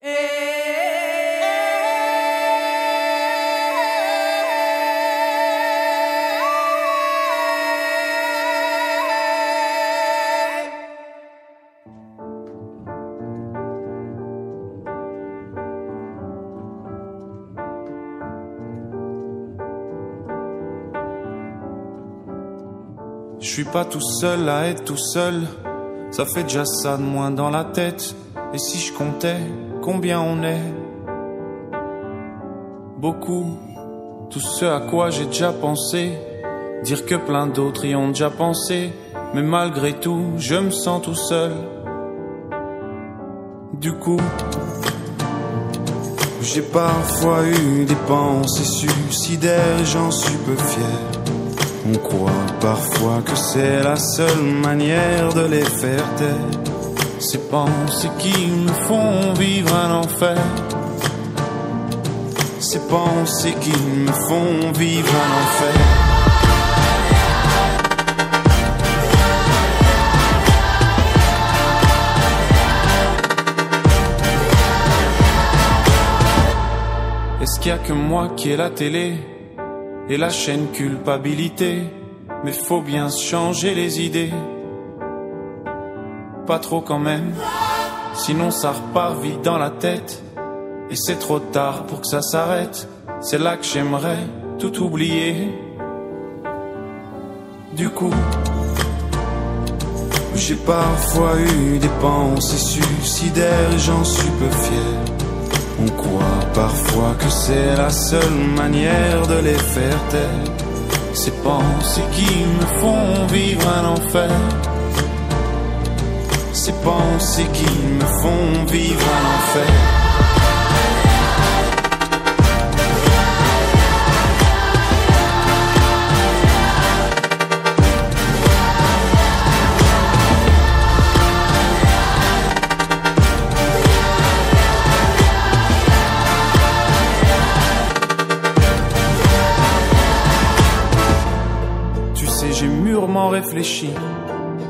Je suis pas tout seul à être tout seul, ça fait déjà ça de moins dans la tête. Et si je comptais? Combien on est Beaucoup, tout ce à quoi j'ai déjà pensé, dire que plein d'autres y ont déjà pensé, mais malgré tout, je me sens tout seul. Du coup, j'ai parfois eu des pensées suicidaires, j'en suis peu fier. On croit parfois que c'est la seule manière de les faire taire. Ces pensées qui me font vivre un enfer. Ces pensées qui me font vivre un enfer. Est-ce qu'il y a que moi qui ai la télé et la chaîne culpabilité? Mais faut bien changer les idées. Pas trop quand même, sinon ça repart vite dans la tête. Et c'est trop tard pour que ça s'arrête. C'est là que j'aimerais tout oublier. Du coup, j'ai parfois eu des pensées suicidaires et j'en suis peu fier. On croit parfois que c'est la seule manière de les faire taire. Ces pensées qui me font vivre un enfer. Ces pensées qui me font vivre un enfer. réfléchi.